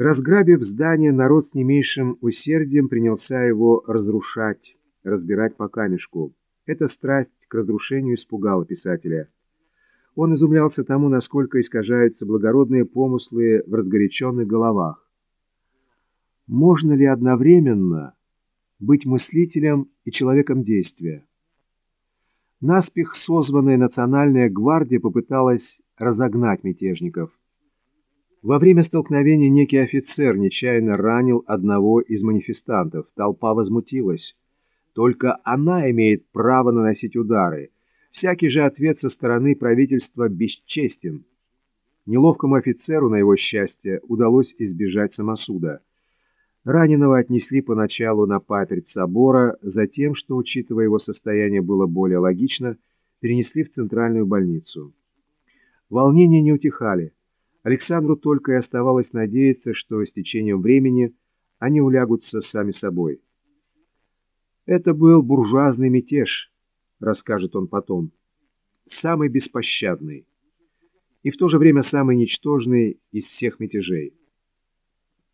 Разграбив здание, народ с не меньшим усердием принялся его разрушать, разбирать по камешку. Эта страсть к разрушению испугала писателя. Он изумлялся тому, насколько искажаются благородные помыслы в разгоряченных головах. Можно ли одновременно быть мыслителем и человеком действия? Наспех созванная национальная гвардия попыталась разогнать мятежников. Во время столкновения некий офицер нечаянно ранил одного из манифестантов. Толпа возмутилась. Только она имеет право наносить удары. Всякий же ответ со стороны правительства бесчестен. Неловкому офицеру, на его счастье, удалось избежать самосуда. Раненого отнесли поначалу на паперть собора, затем, что, учитывая его состояние, было более логично, перенесли в центральную больницу. Волнения не утихали. Александру только и оставалось надеяться, что с течением времени они улягутся сами собой. «Это был буржуазный мятеж», — расскажет он потом, — «самый беспощадный и в то же время самый ничтожный из всех мятежей».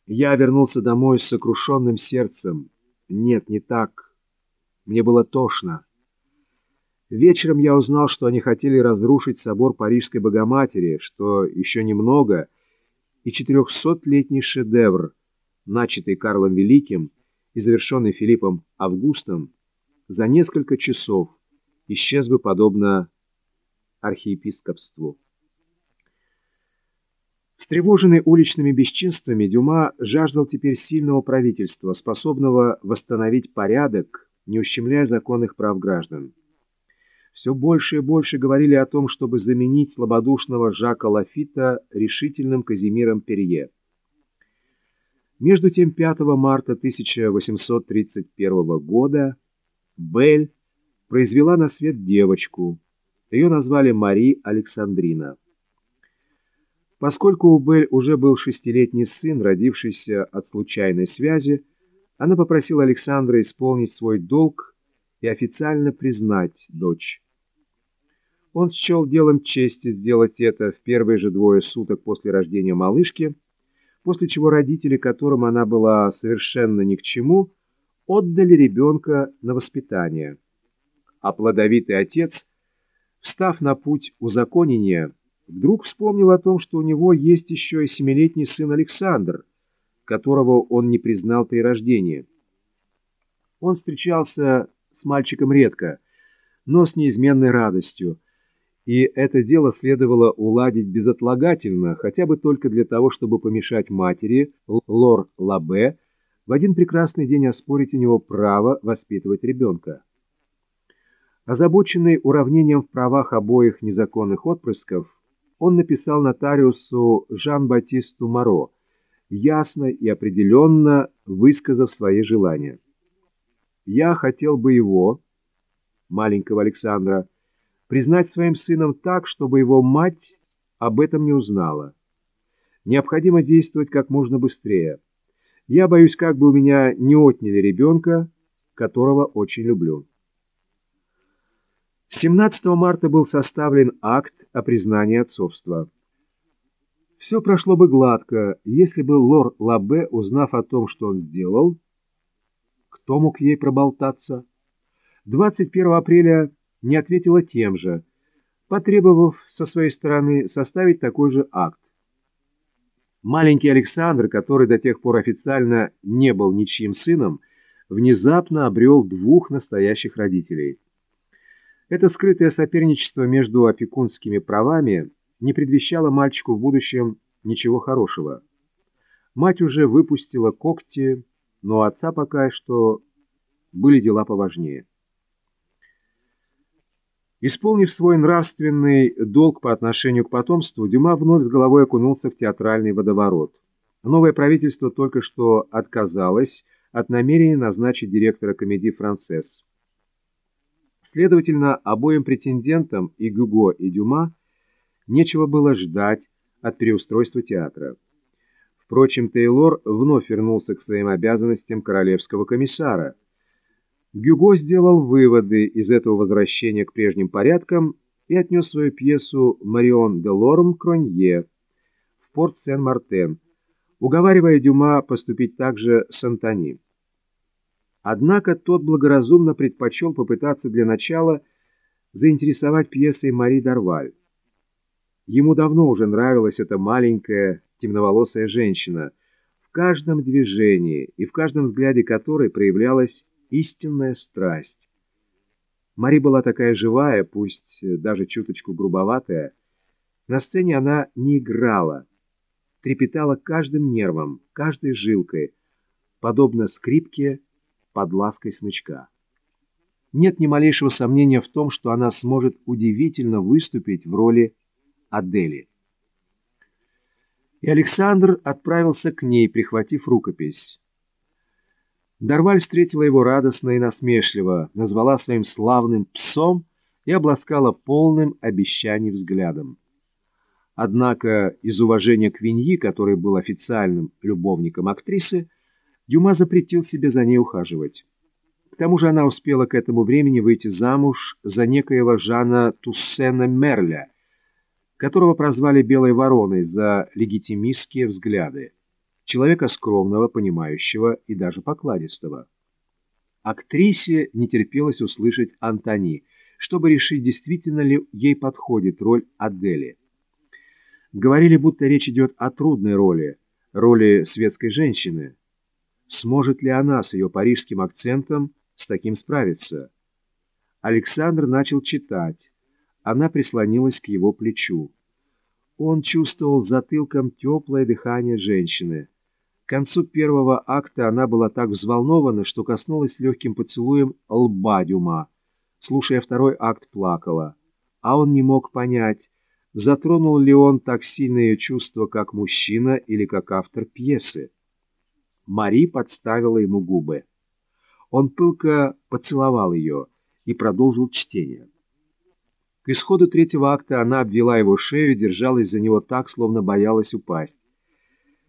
Я вернулся домой с сокрушенным сердцем. Нет, не так. Мне было тошно. Вечером я узнал, что они хотели разрушить собор Парижской Богоматери, что еще немного, и четырехсотлетний шедевр, начатый Карлом Великим и завершенный Филиппом Августом, за несколько часов исчез бы подобно архиепископству. Встревоженный уличными бесчинствами, Дюма жаждал теперь сильного правительства, способного восстановить порядок, не ущемляя законных прав граждан. Все больше и больше говорили о том, чтобы заменить слабодушного Жака Лафита решительным Казимиром Перье. Между тем 5 марта 1831 года Бель произвела на свет девочку. Ее назвали Мари Александрина. Поскольку у Бель уже был шестилетний сын, родившийся от случайной связи, она попросила Александра исполнить свой долг и официально признать дочь. Он счел делом чести сделать это в первые же двое суток после рождения малышки, после чего родители, которым она была совершенно ни к чему, отдали ребенка на воспитание. А плодовитый отец, встав на путь узаконения, вдруг вспомнил о том, что у него есть еще и семилетний сын Александр, которого он не признал при рождении. Он встречался с мальчиком редко, но с неизменной радостью, и это дело следовало уладить безотлагательно, хотя бы только для того, чтобы помешать матери, лор Лабе, в один прекрасный день оспорить у него право воспитывать ребенка. Озабоченный уравнением в правах обоих незаконных отпрысков, он написал нотариусу Жан-Батисту Моро, ясно и определенно высказав свои желания. «Я хотел бы его, маленького Александра, признать своим сыном так, чтобы его мать об этом не узнала. Необходимо действовать как можно быстрее. Я боюсь, как бы у меня не отняли ребенка, которого очень люблю». 17 марта был составлен акт о признании отцовства. Все прошло бы гладко, если бы лор Лабе, узнав о том, что он сделал, кто мог ей проболтаться, 21 апреля не ответила тем же, потребовав со своей стороны составить такой же акт. Маленький Александр, который до тех пор официально не был ничьим сыном, внезапно обрел двух настоящих родителей – это скрытое соперничество между опекунскими правами не предвещало мальчику в будущем ничего хорошего. Мать уже выпустила когти, но отца пока что были дела поважнее. Исполнив свой нравственный долг по отношению к потомству, Дюма вновь с головой окунулся в театральный водоворот. Новое правительство только что отказалось от намерения назначить директора комедии «Францесс». Следовательно, обоим претендентам, и Гюго, и Дюма, нечего было ждать от переустройства театра. Впрочем, Тейлор вновь вернулся к своим обязанностям королевского комиссара. Гюго сделал выводы из этого возвращения к прежним порядкам и отнес свою пьесу «Марион де Лорм Кронье» в порт Сен-Мартен, уговаривая Дюма поступить так же с Антони. Однако тот благоразумно предпочел попытаться для начала заинтересовать пьесой Мари Дарваль. Ему давно уже нравилась эта маленькая темноволосая женщина, в каждом движении и в каждом взгляде которой проявлялась истинная страсть. Мари была такая живая, пусть даже чуточку грубоватая. На сцене она не играла, трепетала каждым нервом, каждой жилкой, подобно скрипке под лаской смычка. Нет ни малейшего сомнения в том, что она сможет удивительно выступить в роли Адели. И Александр отправился к ней, прихватив рукопись. Дарваль встретила его радостно и насмешливо, назвала своим славным псом и обласкала полным обещаний взглядом. Однако из уважения к Виньи, который был официальным любовником актрисы, Дюма запретил себе за ней ухаживать. К тому же она успела к этому времени выйти замуж за некоего Жана Туссена Мерля, которого прозвали «Белой вороной» за легитимистские взгляды человека скромного, понимающего и даже покладистого. Актрисе не терпелось услышать Антони, чтобы решить, действительно ли ей подходит роль Адели. Говорили, будто речь идет о трудной роли, роли светской женщины. Сможет ли она с ее парижским акцентом с таким справиться? Александр начал читать. Она прислонилась к его плечу. Он чувствовал затылком теплое дыхание женщины. К концу первого акта она была так взволнована, что коснулась легким поцелуем лба Дюма. Слушая второй акт, плакала. А он не мог понять, затронул ли он так сильно ее чувства, как мужчина или как автор пьесы. Мари подставила ему губы. Он пылко поцеловал ее и продолжил чтение. К исходу третьего акта она обвела его шею и держалась за него так, словно боялась упасть.